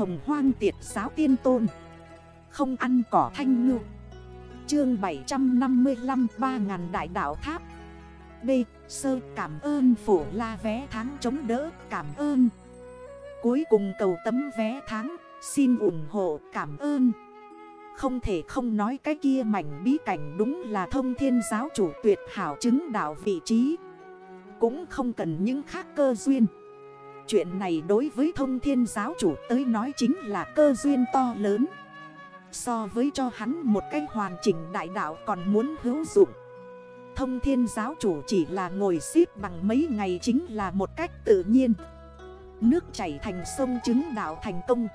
hồng hoang tiệt giáo tiên tôn. Không ăn cỏ thanh ngư. Chương 755 3.000 đại đảo tháp. B. Sơ, cảm ơn phủ la vé tháng chống đỡ, cảm ơn. Cuối cùng cầu tấm vé tháng, Xin ủng hộ, cảm ơn. Không thể không nói cái kia mảnh bí cảnh đúng là thông thiên giáo chủ tuyệt hảo chứng đạo vị trí. Cũng không cần những khác cơ duyên. Chuyện này đối với thông thiên giáo chủ tới nói chính là cơ duyên to lớn. So với cho hắn một cái hoàn chỉnh đại đạo còn muốn hữu dụng. Thông thiên giáo chủ chỉ là ngồi xếp bằng mấy ngày chính là một cách tự nhiên. Nước chảy thành sông chứng đạo thành công.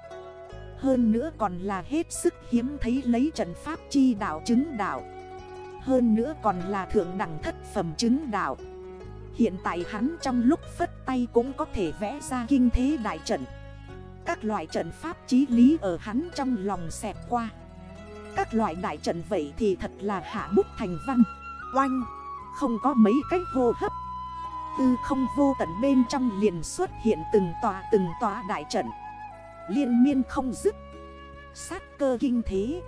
Hơn nữa còn là hết sức hiếm thấy lấy trận pháp chi đạo chứng đạo. Hơn nữa còn là thượng đẳng thất phẩm chứng đạo. Hiện tại hắn trong lúc phất tay cũng có thể vẽ ra kinh thế đại trận. Các loại trận pháp chí lý ở hắn trong lòng xẹt qua. Các loại đại trận vậy thì thật là hạ bút thành văn. Oanh! Không có mấy cách hô hấp. Tư không vô tận bên trong liền xuất hiện từng tòa từng tòa đại trận. Liên miên không dứt. Sát cơ kinh thế.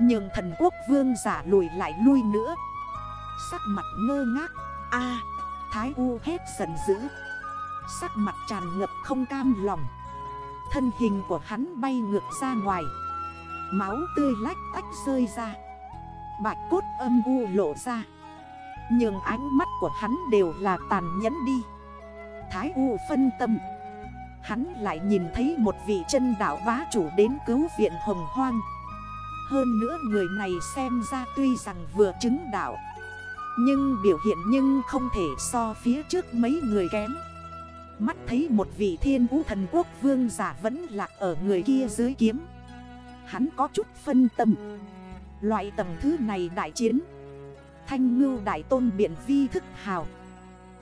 Nhưng thần quốc vương giả lùi lại lui nữa. Sắc mặt ngơ ngác. A! Thái U hét giận dữ. Sắc mặt tràn ngập không cam lòng. Thân hình của hắn bay ngược ra ngoài. Máu tươi lách tách rơi ra. Bạch cốt âm u lộ ra. Nhưng ánh mắt của hắn đều là tàn nhẫn đi. Thái U phân tâm. Hắn lại nhìn thấy một vị chân đảo bá chủ đến cứu viện hồng hoang. Hơn nữa người này xem ra tuy rằng vừa chứng đảo nhưng biểu hiện nhưng không thể so phía trước mấy người kém. Mắt thấy một vị thiên vũ thần quốc vương giả vẫn lạc ở người kia dưới kiếm. Hắn có chút phân tâm. Loại tầng thứ này đại chiến. Thanh ngưu đại tôn biện vi thức hào.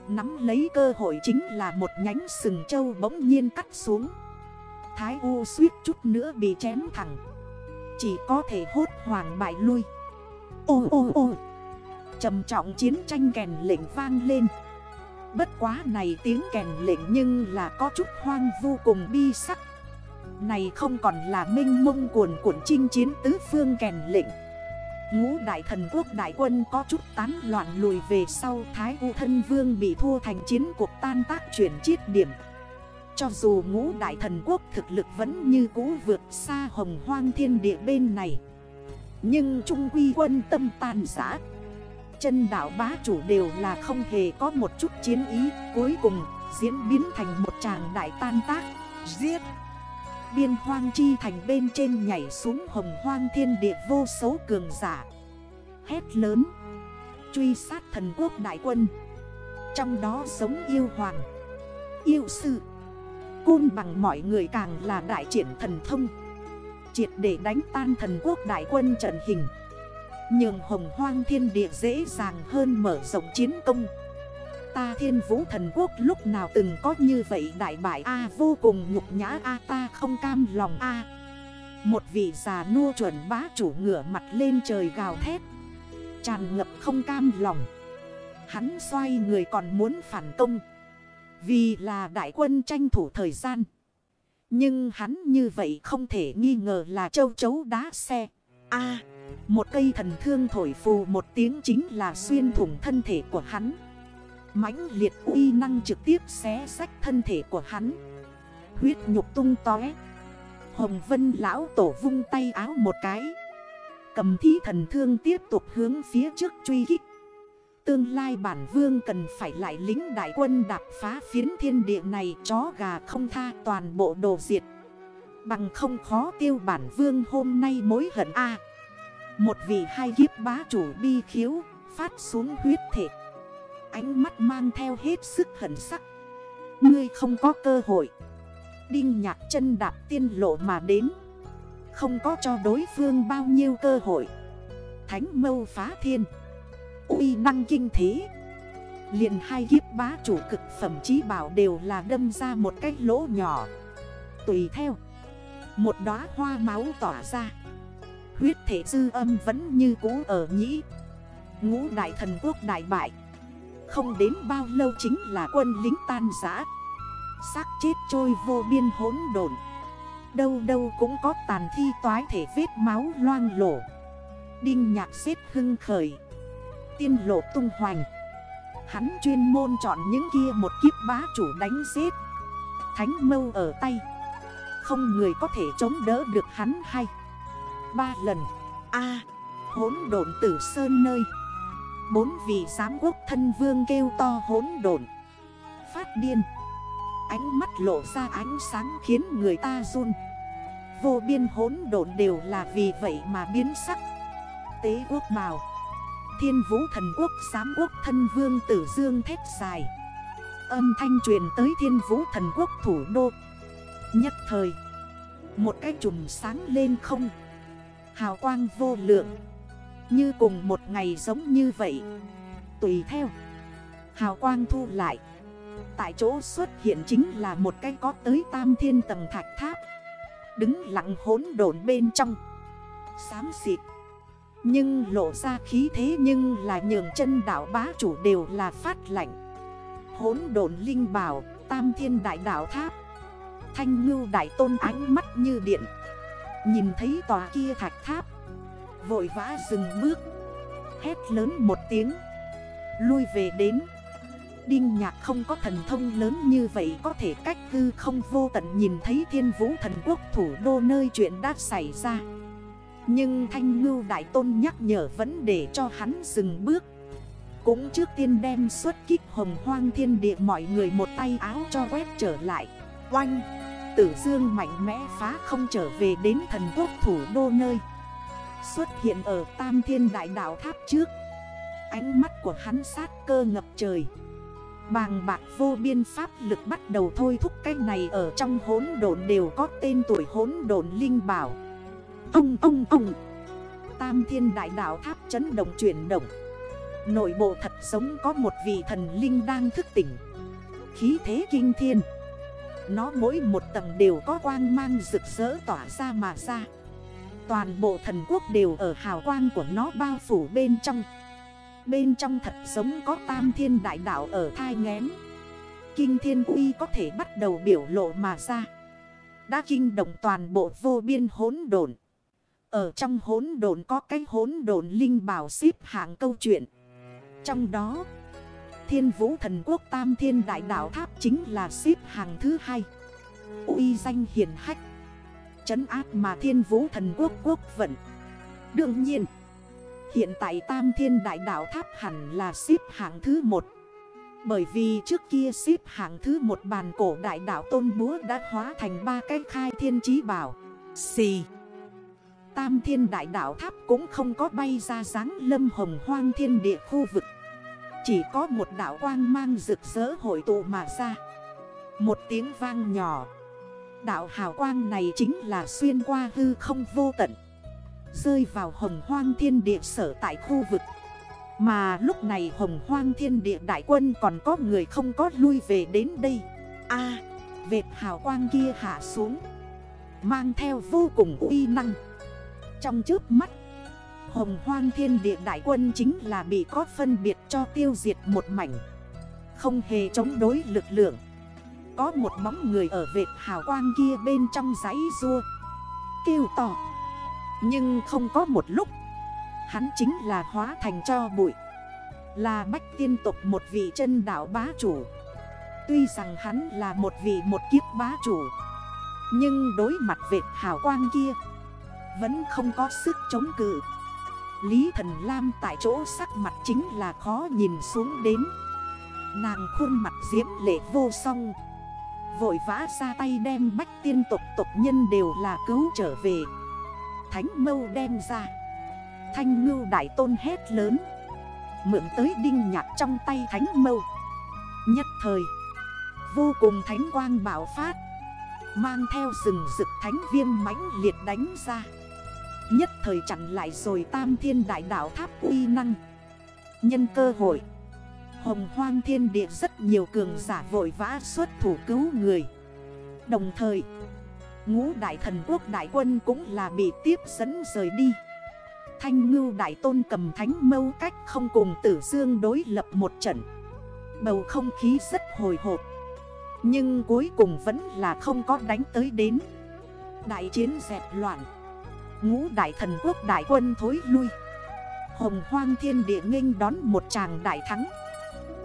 Nắm lấy cơ hội chính là một nhánh sừng châu bỗng nhiên cắt xuống. Thái U suýt chút nữa bị chém thẳng. Chỉ có thể hốt hoàng bại lui. Ô ô ô trầm trọng chiến tranh kèn lệnh vang lên. Bất quá này tiếng kèn lệnh nhưng là có chút hoang vô cùng bi sắc. Này không còn là minh mông cuồn cuộn chinh chiến tứ phương kèn lệnh. Ngũ đại thần quốc đại quân có chút tán loạn lùi về sau Thái U thân vương bị thua thành chiến cuộc tan tác chuyển chiết điểm. Cho dù ngũ đại thần quốc thực lực vẫn như cũ vượt xa hồng hoang thiên địa bên này, Nhưng trung quy quân tâm tàn giã. Chân đảo bá chủ đều là không hề có một chút chiến ý. Cuối cùng, diễn biến thành một tràng đại tan tác. Giết! Biên hoang chi thành bên trên nhảy xuống hồng hoang thiên địa vô số cường giả. Hét lớn. Truy sát thần quốc đại quân. Trong đó sống yêu hoàng, Yêu sư. Côn bằng mọi người càng là đại triển thần thông. Triệt để đánh tan thần quốc đại quân trận hình. Nhường hồng hoang thiên địa dễ dàng hơn mở rộng chiến công. Ta thiên vũ thần quốc lúc nào từng có như vậy đại bại A, vô cùng nhục nhã A, ta không cam lòng A. Một vị già nua chuẩn bá chủ ngửa mặt lên trời gào thét, Tràn ngập không cam lòng. Hắn xoay người còn muốn phản công, Vì là đại quân tranh thủ thời gian. Nhưng hắn như vậy không thể nghi ngờ là châu chấu đá xe. A một cây thần thương thổi phù một tiếng chính là xuyên thủng thân thể của hắn. Mãnh liệt uy năng trực tiếp xé sách thân thể của hắn. Huyết nhục tung tói Hồng Vân lão tổ vung tay áo một cái. Cầm thí thần thương tiếp tục hướng phía trước truy kích. Tương lai bản vương cần phải lại lính đại quân đạp phá phiến thiên địa này, Chó gà không tha toàn bộ đồ diệt. Bằng không khó tiêu bản vương hôm nay mối hận A. Một vị hai kiếp bá chủ bi khiếu, Phát xuống huyết thể. Ánh mắt mang theo hết sức hận sắc. Ngươi không có cơ hội. Đinh nhạc chân đạp tiên lộ mà đến. Không có cho đối phương bao nhiêu cơ hội. Thánh mâu phá thiên. Uy năng kinh thế. Liền hai kiếp bá chủ cực phẩm chí bảo đều là đâm ra một cái lỗ nhỏ. Tùy theo. Một đóa hoa máu tỏa ra. Huyết thể dư âm vẫn như cũ ở nhĩ. Ngũ đại thần quốc đại bại. Không đến bao lâu chính là quân lính tan giã Xác chết trôi vô biên hốn đồn Đâu đâu cũng có tàn thi toái thể vết máu loang lổ. Đinh nhạc xếp hưng khởi. Tiên lộ tung hoành. Hắn chuyên môn chọn những kia một kiếp bá chủ đánh xếp Thánh mâu ở tay. Không người có thể chống đỡ được hắn hay. Ba lần. A. À, hốn độn tử sơn nơi. Bốn vị giám quốc thân vương kêu to hốn độn. Phát điên. Ánh mắt lộ ra ánh sáng khiến người ta run. Vô biên hốn độn đều là vì vậy mà biến sắc. Tế quốc bào Thiên vũ thần quốc giám quốc thân vương tử dương thép dài. Âm thanh truyền tới thiên vũ thần quốc thủ đô. Nhất thời Một cái chùm sáng lên không. Hào quang vô lượng. Như cùng một ngày giống như vậy. Tùy theo, Hào quang thu lại. Tại chỗ xuất hiện chính là một cái có tới tam thiên tầng thạch tháp. Đứng lặng hốn đồn bên trong. Xám xịt. Nhưng lộ ra khí thế nhưng là nhường chân đảo bá chủ đều là phát lạnh. Hốn đồn linh bảo, Tam thiên đại đảo tháp. Thanh ngưu đại tôn ánh mắt như điện. Nhìn thấy tòa kia thạch tháp. Vội vã dừng bước. Hét lớn một tiếng. Lui về đến. Đinh nhạc không có thần thông lớn như vậy Có thể cách hư không vô tận nhìn thấy thiên vũ thần quốc thủ đô nơi chuyện đã xảy ra. Nhưng thanh ngưu đại tôn nhắc nhở vẫn để cho hắn dừng bước. Cũng trước tiên đem xuất kích hồng hoang thiên địa mọi người một tay áo cho quét trở lại. Oanh! Tử dương mạnh mẽ phá không trở về đến thần quốc thủ đô nơi Xuất hiện ở tam thiên đại đảo tháp trước. Ánh mắt của hắn sát cơ ngập trời. Bàng bạc vô biên pháp lực bắt đầu thôi thúc cái này ở trong hốn đồn đều có tên tuổi hốn đồn linh bảo. Ông ông ông. Tam thiên đại đảo tháp chấn động chuyển động. Nội bộ thật sống có một vị thần linh đang thức tỉnh. Khí thế kinh thiên. Nó mỗi một tầng đều có quang mang rực rỡ tỏa ra mà ra. Toàn bộ thần quốc đều ở hào quang của nó bao phủ bên trong. Bên trong thật giống có tam thiên đại đảo ở thai ngén Kinh thiên uy có thể bắt đầu biểu lộ mà ra. Đã kinh động toàn bộ vô biên hốn đồn Ở trong hốn đồn có cái hốn đồn linh bảo xếp hạng câu chuyện. Trong đó Thiên vũ thần quốc tam thiên đại đảo tháp chính là xếp hàng thứ hai. Uy danh hiển hách. Chấn áp mà thiên vũ thần quốc quốc vận. Đương nhiên, Hiện tại Tam Thiên Đại Đạo Tháp hẳn là xếp hạng thứ một. Bởi vì trước kia xếp hạng thứ một bàn cổ đại đạo tôn búa đã hóa thành ba cái khai thiên chí bảo. Xì. Tam Thiên Đại Đạo Tháp cũng không có bay ra dáng lâm hồng hoang thiên địa khu vực. Chỉ có một đạo quang mang rực rỡ hội tụ mà ra. Một tiếng vang nhỏ. Đạo hào quang này chính là xuyên qua hư không vô tận. Rơi vào hồng hoang thiên địa sở tại khu vực. Mà lúc này hồng hoang thiên địa đại quân còn có người không có lui về đến đây. A à, vệt hào quang kia hạ xuống. Mang theo vô cùng uy năng. Trong trước mắt Hồng hoang thiên địa đại quân chính là bị có phân biệt cho tiêu diệt một mảnh. Không hề chống đối lực lượng. Có một bóng người ở vệt hào quang kia bên trong giấy rua. Kêu tỏ nhưng không có một lúc. Hắn chính là hóa thành cho bụi. Là bách tiên tục một vị chân đảo bá chủ. Tuy rằng hắn là một vị một kiếp bá chủ. Nhưng đối mặt vệt hào quang kia, Vẫn không có sức chống cự. Lý thần Lam tại chỗ sắc mặt chính là khó nhìn xuống đến. Nàng khuôn mặt diễm lệ vô song. Vội vã ra tay đem bách tiên tục tục nhân đều là cứu trở về. Thánh mâu đem ra. Thanh ngưu đại tôn hét lớn. Mượn tới đinh nhạc trong tay thánh mâu. Nhất thời, Vô cùng thánh quang bảo phát. Mang theo rừng rực thánh viêm mãnh liệt đánh ra. Nhất thời chặn lại rồi tam thiên đại đảo tháp uy năng. Nhân cơ hội. Hồng hoang thiên địa rất nhiều cường giả vội vã xuất thủ cứu người. Đồng thời, Ngũ đại thần quốc đại quân cũng là bị tiếp dẫn rời đi. Thanh ngưu đại tôn cầm thánh mâu cách không cùng tử dương đối lập một trận. Bầu không khí rất hồi hộp. Nhưng cuối cùng vẫn là không có đánh tới đến. Đại chiến dẹp loạn. Ngũ đại thần quốc đại quân thối lui. Hồng hoang thiên địa nghênh đón một chàng đại thắng.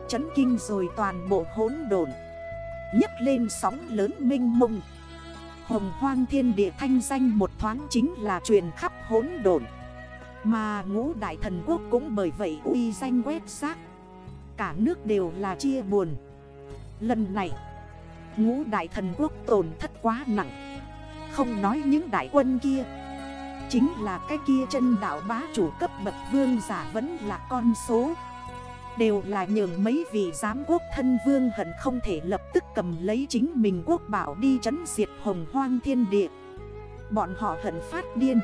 Chấn kinh rồi toàn bộ hốn đồn nhấc lên sóng lớn minh mông. Hồng hoang thiên địa thanh danh một thoáng chính là truyền khắp hốn đồn Mà ngũ đại thần quốc cũng bởi vậy uy danh quét xác. Cả nước đều là chia buồn. Lần này, Ngũ đại thần quốc tổn thất quá nặng. Không nói những đại quân kia. Chính là cái kia chân đảo bá chủ cấp bậc vương giả vẫn là con số. Đều là nhường mấy vị giám quốc thân vương hận không thể lập tức cầm lấy chính mình quốc bảo đi chấn diệt hồng hoang thiên địa. Bọn họ hận phát điên.